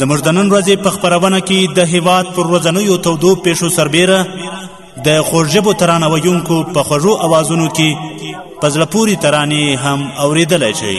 زموږ د نن ورځې په خبرونه کې د هیواد پر ورځنیو تودو پیښو سربیره د خوږژبو ترانه ویونکو په خوږو اوازونو کې په زړه پورې ترانې هم اوریدلی شئ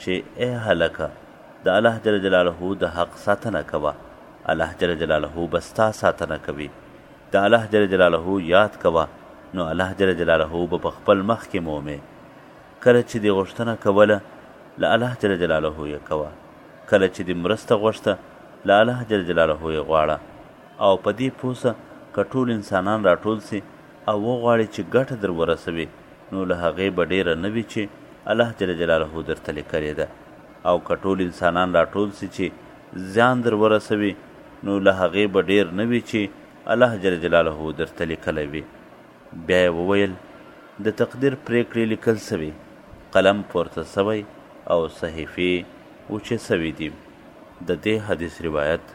چي اې هلکه! د الله جل جلاله د حق ساتنه کوه، الله جل جلاله به ستا ساتنه کوي. د الله جل جلاله ياد کوه، نو الله جل جلاله به په خپل مخ کي مومې. کله چي دي غوښتنه کوله، له الله جل جلاله يې کوه. کله چي دي مرسته غوښته، له الله جل جلاله يې غواړه. او په دې پوه سه، که ټول انسانان راټول سي او وغواړي چي ګټه در ورسوي، نو له هغې به ډېره نه وي چې الله جل جلاله درته ليکلې ده او که ټول انسانان راټول سي چې زيان در ورسوي نو له هغې به ډېر نه وي چې الله جل جلاله درته ليکلی وي بیا یې وویل د تقدیر پرېکړې لیکل سوې قلم پورته سوی او صحیفې وچې سوې دي د دې حدیث روایت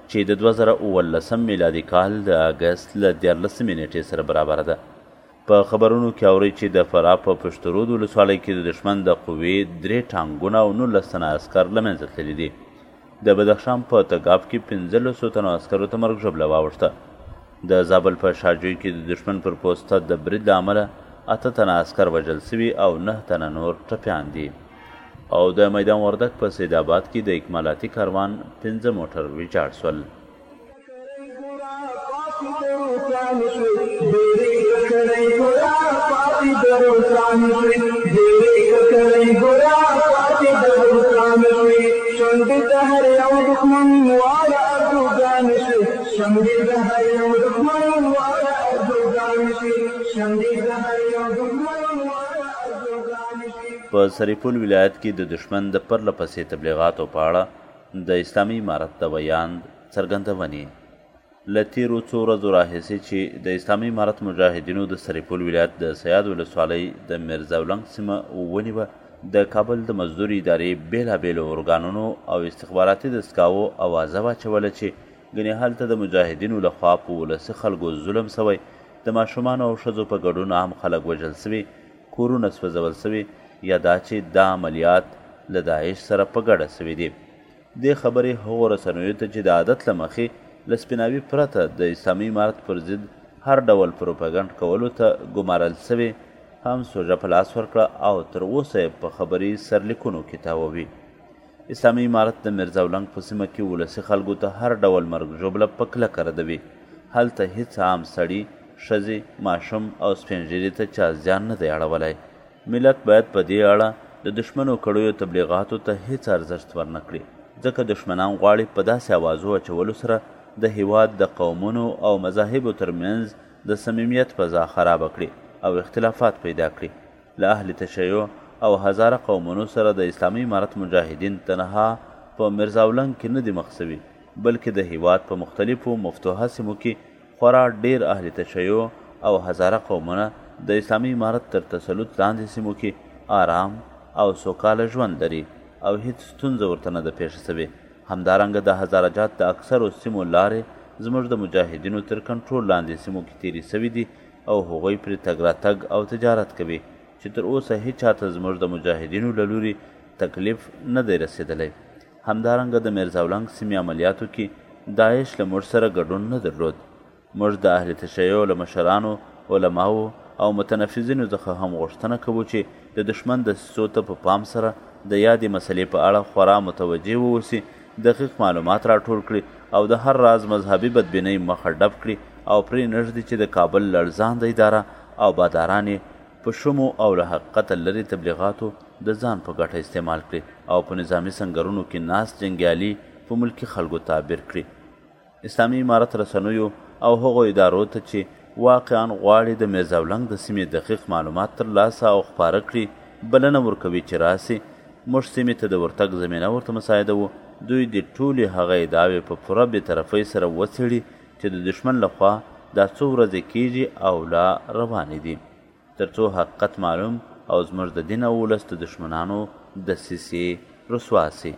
چې د دوه زره اوولسم میلادي کال د اګست له دیارلسمې نېټې سره برابره ده. په خبرونو کې اورئ چې د فراه په پشترود ولسوالۍ کې د دښمن د قوې درې ټانګونه او نولس تنه عسکر له منځه تللي دي. د بدخشان په تګاب کې پنځلسو تنو عسکرو ته مرګ ژوبله واوښته. د زابل په شاجوی کې د دښمن پر پوسته د برید له امله اته تنه عسکر وژل شوي او نهه تنه نور ټپیان دي. او د میدان وردک په سید آباد کې د اکمالاتي کاروان پنځه موټر ویجاړ سول. په سرپل ولایت کې د دښمن د پرله پسې تبلیغاتو په اړه د اسلامي امارت د ویاند څرګندونې له تیرو څو ورځو راهیسې چې د اسلامي امارت مجاهدینو د سرپل ولایت د سیاد ولسوالۍ د میرزاولنګ سیمه ونیوه د کابل د مزدور ادارې بیلابیلو ارګانونو او استخباراتي دستګاوو اوازه واچوله چې ګنې هلته د مجاهدینو لخوا په ولسي خلکو ظلم سوی د ماشومانو او ښځو په ګډون عام خلک وژل سوي کورونه سوځول سوي یا دا چي دا عملیات له داعش سره په ګډه سوي دي. دې خبري هغو رسنیو ته چي د عادت له مخي له سپیناوي پرته د اسلامي امارت پر ضد هر ډول پروپاګنډ کولو ته ګمارل سوي هم سوژه په لاس ورکړه او تر اوسه یې په خبري سرلیکونو کي تاووي. اسلامي امارت د میرزاولنګ په سیمه کې ولسي خلکو ته هر ډول مرګ ژوبله په کلکه ردوي. هلته هیڅ عام سړي، ښځې، ماشوم او سپین ږیري ته چا زیان نه دی اړولی. ملت باید په دې اړه د دښمنو کړیو تبلیغاتو ته هیڅ ارزښت ورنه کړي، ځکه دښمنان غواړي په داسې اوازو اچولو سره د هیواد د قومونو او مذاهبو ترمنځ د صمیمیت فضا خرابه کړي او اختلافات پیدا کړي. له اهل تشیع او هزاره قومونو سره د اسلامي امارت مجاهدین تنها په میرزاولنګ کې نه دي مخ شوي، بلکې د هیواد په مختلفو مفتوحه سیمو کې خورا ډیر اهل تشیع او هزاره قومونه د اسلامي امارت تر تسلط لاندې سیمو کې آرام او سوکاله ژوند لري او هیڅ ستونزه ورته نه ده پیښه شوې. همدارنګه د هزاره جات د اکثرو سیمو لارې زموږ د مجاهدینو تر کنټرول لاندې سیمو کې تیري شوي دي او هغوی پرې تګ راتګ او تجارت کوي چې تر اوسه هیچا ته زموږ د مجاهدینو له لوري تکلیف نه دی رسېدلی. همدارنګه د میرزاولنګ سیمې عملیاتو کې داعش له موږ سره ګډون نه درلود. موږ د اهل تشیع له مشرانو، علماوو او متنفذینو ځخه هم غوښتنه کوو چې د دښمن دسیسو ته په پام سره د یادې مسلې په اړه خورا متوجه واوسي، دقیق معلومات راټول کړي او د هر راز مذهبي بدبینۍ مخه ډب کړي او پرې نه ږدي چې د کابل لړزانده اداره او باداران یې په شومو او له حقیقته لرې تبلیغاتو د ځان په ګټه استعمال کړي او په نظامي سنګرونو کې ناست جنګیالي په ملکي خلکو تعبیر کړي. اسلامي امارت رسنیو او هغو ادارو ته چې واقعا غواړي د میرزاولنګ د سیمې دقیق معلومات تر لاسه او خپاره کړي بلنه ورکوي چې راسي موږ سیمې ته د ورتګ زمینه ورته مساعدوو دوی دې ټولې هغه ادعاوې په پوره بې طرفۍ سره وڅېړي چې د دښمن له خوا دا څو ورځې کېږي او لا روانې دي، تر څو حقیقت معلوم او زموږ د دین او ولس د دښمنانو دسیسې رسوا شي.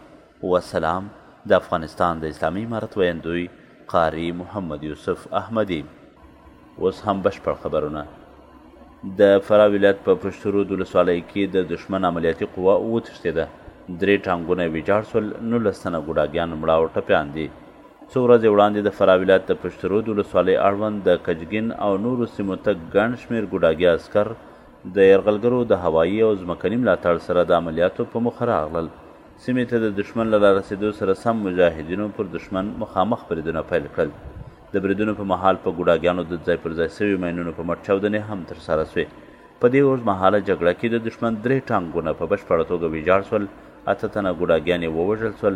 وسلام، د افغانستان د اسلامي امارت ویندوی قاري محمد یوسف احمدي. اوس هم بشپړ خبرونه. د فراه ولایت په پشترود ولسوالۍ کې د دښمن عملیاتي قوه وتښتېده، درې ټانګونه یې ویجاړ شول، نولس تنه ګوډاګیان مړه او ټپیان دي. څو ورځې وړاندې د فراه ولایت د پشترود ولسوالۍ اړوند د کجګین او نورو سیمو ته ګڼ شمېر ګوډاګي عسکر د یرغلګرو د هوایي او ځمکني ملاتړ سره د عملیاتو په موخه راغلل. سیمې ته د دښمن له رارسېدو سره سم مجاهدینو پر دښمن مخامخ بریدونه پیل کړل. د بریدونو په مهال په ګوډاګیانو د ځای پر ځای سویو ماینونو په مټ چاودنې هم ترسره سوې. په دې اوږدمهاله جګړه کې د دښمن درې ټانګونه په بشپړه توګه ویجاړ سول، اته تنه ګوډاګیان یې ووژل سول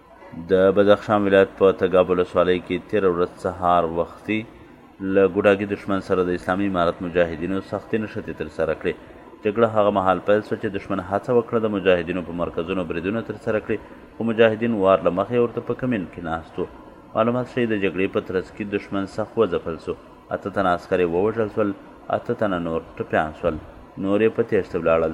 د بدخشان ولایت په تګاب ولسوالۍ کې تېره ورځ سهار وختي له ګوډاګي دښمن سره د اسلامي امارت مجاهدینو سختې نښتې ترسره کړې. جګړه هغه مهال پیل شوه چې دښمن هڅه وکړه د مجاهدینو په مرکزونو بریدونه ترسره کړي، خو مجاهدین وار له مخې ورته په کمین کې ناست وو. معلومات ښيي د جګړې په ترڅ کې دښمن سخت وځپل شو، اته تنه عسکر یې ووژل شول، اته تنه نور ټپیان شول، نور یې په تېښته ولاړل.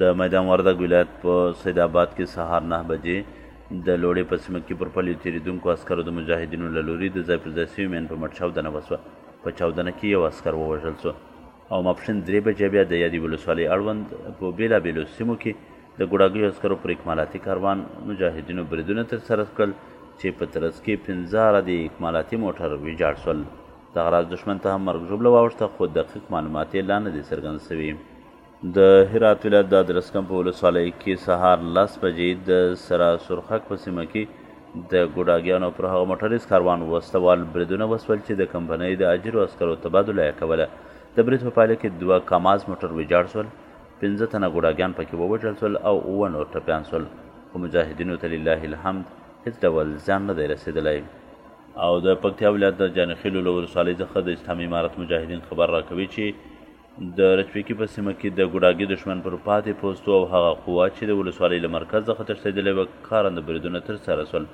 د میدان وردګ ولایت په سید آباد کې سهار نه بجې د لوړې په سیمه کې پر پلیو تېرېدونکو عسکرو د مجاهدینو له لوري د ځای پر ځای سوي مین په مټ چاودنه وسوه په چاودنه کې یو عسکر ووژل سو او ماپښین درې بجې بیا د یادې ولسوالۍ اړوند په بېلابېلو سیمو کې د ګوډاګیو عسکرو پر اکمالاتي کاروان مجاهدینو بریدونه ترسره کړل چې په ترڅ کې پنځه عددې اکمالاتي موټر ویجاړ سول دغه راز دښمن ته هم مرګ ژوبله واوښته خو دقیق معلومات یې لا نه دي څرګند سوي د هرات ولایت د ادرسکن په ولسوالۍ کې سهار لس بجې د سرا سرخک په سیمه کې د ګوډاګیانو پر هغه موټریز کاروان وسلوال بریدونه وسول چې د کمپنۍ د اجرو عسکرو تبادله یې کوله د برید په پایله کې دوه کاماز موټر ویجاړ شول پنځه تنه ګوډاګیان پکې ووژل شول او اووه نور ټپیان شول خو مجاهدینو ته لله الحمد هیڅ ډول زیان نه دی رسېدلی او د پکتیا ولایت د جانخیلو له ولسوالۍ څخه د اسلامي امارت مجاهدین خبر راکوي چې د رچپیکی په سیمه کې د ګوډاګي دشمن پر پاتې پوستو او هغه قوا چې د ولسوالۍ له مرکز څخه تښتېدلې وه کارنده بریدونه ترسره سول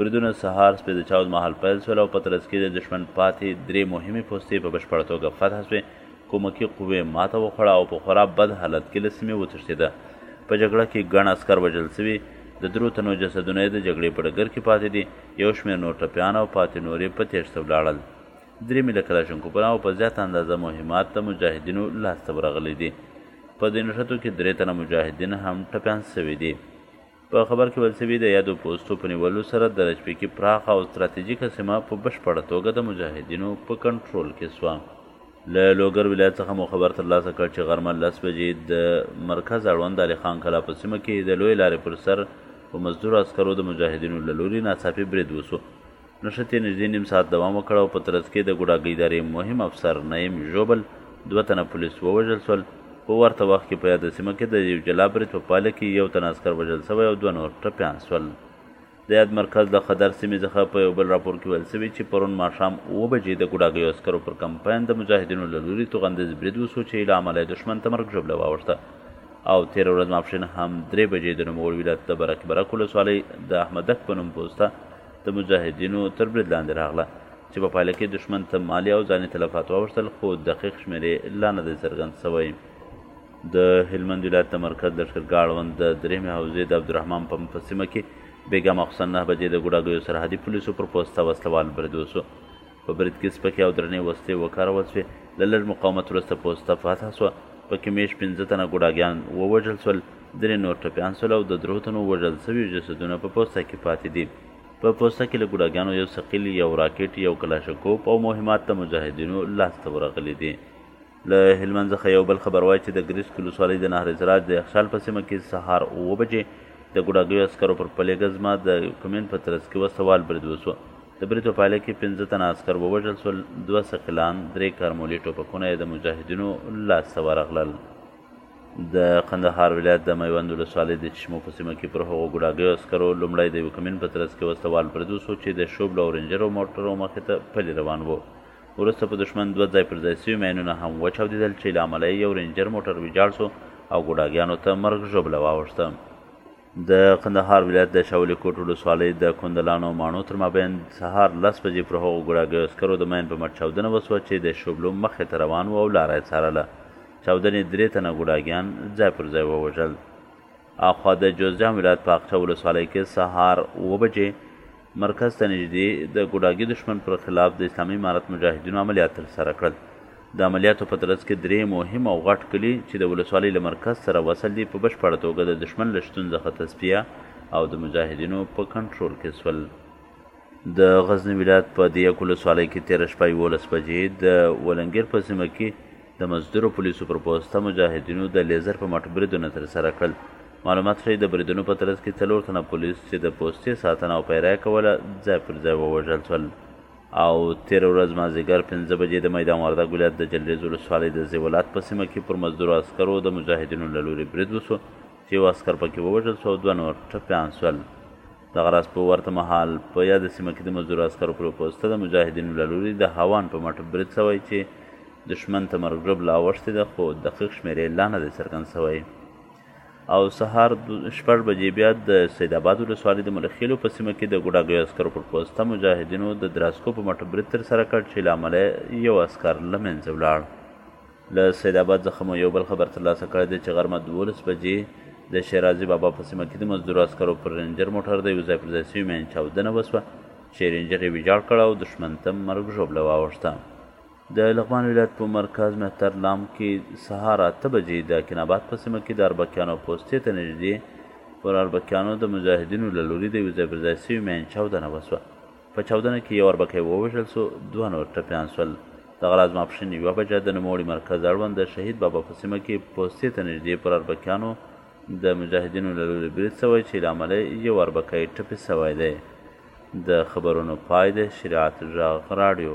بریدونه سهار سپې د چاود مهال پیل سول او په ترڅ کې د دشمن پاتې درې مهمې پوستې په بشپړه توګه فتح سوې کومکی قوې ماته وخوړه او په خورا بد حالت کې له سیمې وتښتېده په جګړه کې ګڼ عسکر وژل سوي د درو تنو جسدونه یې د جګړې په ډګر کې پاتې دي یو شمېر نور ټپیان او پاتې نور یې په تېښته ولاړل درې ملي کلاشنکوپونه او په زیاته اندازه مهمات د مجاهدینو لاس ته ورغلي دي. په دې نښتو کې درې تنه مجاهدین هم ټپیان سوي دي. په خبر کې ویل سوي، د یادو پوستو په نیولو سره د رجپیکي پراخه او ستراتیژیکه سیمه په بشپړه توګه د مجاهدینو په کنټرول کې سوه. له لوګر ولایت څخه مو خبر ترلاسه کړ چې غرمه لس بجې د مرکز اړوند د علي خان کلا په سیمه کې د لویې لارې پر سر په مزدورو عسکرو د مجاهدینو له لوري ناڅاپي برید وسو. نښتې نږدې نیم ساعت دوام وکړ او په ترڅ کې د ګوډاګۍ ادارې مهم افسر نعیم ژوبل، دوه تنه پولیس ووژل شول، په ورته وخت کې په یاده سیمه کې د یو جلا برید په پایله کې یو تن عسکر وژل شوی او دوه نور ټپیان شول. د یاد مرکز له خدر سیمې څخه په یو بل راپور کې ویل شوي چې پرون ماښام اووه بجې د ګوډاګیو عسکرو پر کمپاین د مجاهدینو له لوري توغندیز برید وشو چې له امله یې دښمن ته مرګ ژوبله واوښته او تېره ورځ ماپښین هم درې بجې د نوموړي ولایت د برکي برک ولسوالۍ د احمدک په نوم پوسته د مجاهدینو تر برید لاندې راغله چې په پایله کې دښمن ته مالي او ځاني تلفات واوښتل خو دقیق شمېر یې لا نه دی څرګند شوی د هلمند ولایت د مرکز لښکرګاه اړوند د درېیمې حوزې د عبدالرحمن پمپ په سیمه کې بېګا ماخوستن نهه بجې د ګوډاګیو سرحدي پولیسو پر پوسته وسلوال برید وسو په برید کې سپکې او درنې وسلې وکارول شوې له لږ مقاومت وروسته پوسته فتح شوه پکې میش پنځه تنه ګوډاګیان ووژل شول درې نور ټپیان شول او د درو تنو وژل شویو جسدونه په پوسته کې پاتې دي په پوسته کې له ګوډاګیانو یو ثقیل یو راکټ یو کلاشکوپ او مهمات د مجاهدینو لاسته ورغلي دي له هلمند څخه یو بل خبر وایي چې د ګریسک ولسوالۍ د نهر سراج د یخشال په سیمه کې سهار اووه بجې د ګوډاګیو عسکرو پر پلې ګزمه د کمین په ترڅ کې وسله وال برید وسو د برید په پایله کې پنځه تنه عسکر ووژل سول دوه ثقلان درې کارمولي ټوپکونه یې د مجاهدینو لاسته ورغلل د قندهار ولایت د میوند ولسوالۍ د چشمو په سیمه کې پر هغو ګوډاګیو عسکرو لومړی د یو کمین په ترڅ کې وسلوال برید وشو چې د شوبلو او رینجرو موټرو مخې ته پلي روان وو وروسته په دښمن دوه ځای پر ځای سوي ماینونه هم وچاودېدل چي له امله یې یو رینجر موټر ویجاړ سو او ګوډاګیانو ته مرګ ژوبله واوښته. د قندهار ولایت د شاولي کوټ ولسوالۍ د کندلانو ماڼو تر مابین د سهار لس بجې پر هغو ګوډاګیو عسکرو د ماین په مټ چاودنه وسوه چې د شوبلو مخې ته روان و او لاره یې څارله. چاودنې درې تنه ګوډاګیان ځای پر ځای ووژل. اخوا د جوزجان ولایت په اقچه ولسوالۍ کې سهار اووه بجې مرکز ته نږدې د ګوډاګي دښمن پر خلاف د اسلامي امارت مجاهدینو عملیات ترسره کړل. د عملیاتو په ترڅ کې درې مهم او غټ کلي چې د ولسوالۍ له مرکز سره وصل دي په بشپړه توګه د دښمن له شتون ځخه تصفیه او د مجاهدینو په کنټرول کې سول. د غزني ولایت په دیک ولسوالۍ کې تېره شپه یولس بجې د ولنګیر په سیمه کې د مزدورو پولیسو پر پوسته مجاهدینو د لیزر په مټ بریدونه ترسره کړل. معلومات ښيي د بریدونو په ترڅ کې څلور تنه پولیس چې د پوستې ساتنه او پیره یې کوله ځای پر ځای ووژل شول. او تېره ورځ مازدیګر پنځه بجې د میدان وردګ ولایت د جلریز ولسوالۍ د زیولات په سیمه کې پر مزدورو عسکرو د مجاهدینو له لوري برید وشو چې یو عسکر پکې ووژل شو او دوه نور ټپیان شول. دغه راز په ورته مهال په یاده سیمه کې د مزدور عسکرو پر پوسته د مجاهدینو له لوري د هاوان په مټ برید سوی چې دښمن ته مرګ ژوبله اوښتې ده خو دقیق شمېر یې لا نه دی څرګند سوی او سهار شپږ بجې بیا د سیدآباد ولسوالۍ د ملخیلو په سیمه کې د ګوډاګیو عسکرو پر پوسته مجاهدینو د دراسکو په مټ برید ترسره کړ چې له امله یو عسکر له منځه ولاړ له سید آباد څخه مو یو بل خبر ترلاسه کړی دی چې غرمه دوولس بجې د شیرازي بابا په سیمه کې د مزدورو عسکرو پر رینجر موټر د یو ځای پر ځای سوي مین چاودنه وسوه چې رینجر یې ویجاړ کړ او دښمن ته مرګ ژوبله واوښته د لغمان ولایت په مرکز مهتر لام کې سهار اته بجې د کیناباد په سیمه کې د اربکیانو پوستې ته نږدې پر اربکیانو د مجاهدینو له لوري د یو ځای پر ځای سوي مین چاودنه وسوه په چاودنه کې یو اربکی ووژل سو، دوه نور ټپیان سول. دغه راز ماپښین یوه بجه د نوموړي مرکز اړوند د شهید بابا په سیمه کې پوستې ته نږدې پر اربکیانو د مجاهدینو له لوري برید سوی چې له امله یې یو اربکی ټپي سوی دی. د خبرونو پای د شریعت ږغ راډیو.